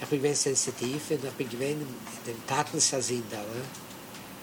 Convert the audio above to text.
ich bin sehr sensitiv und ich bin gewinn den Taten Sasin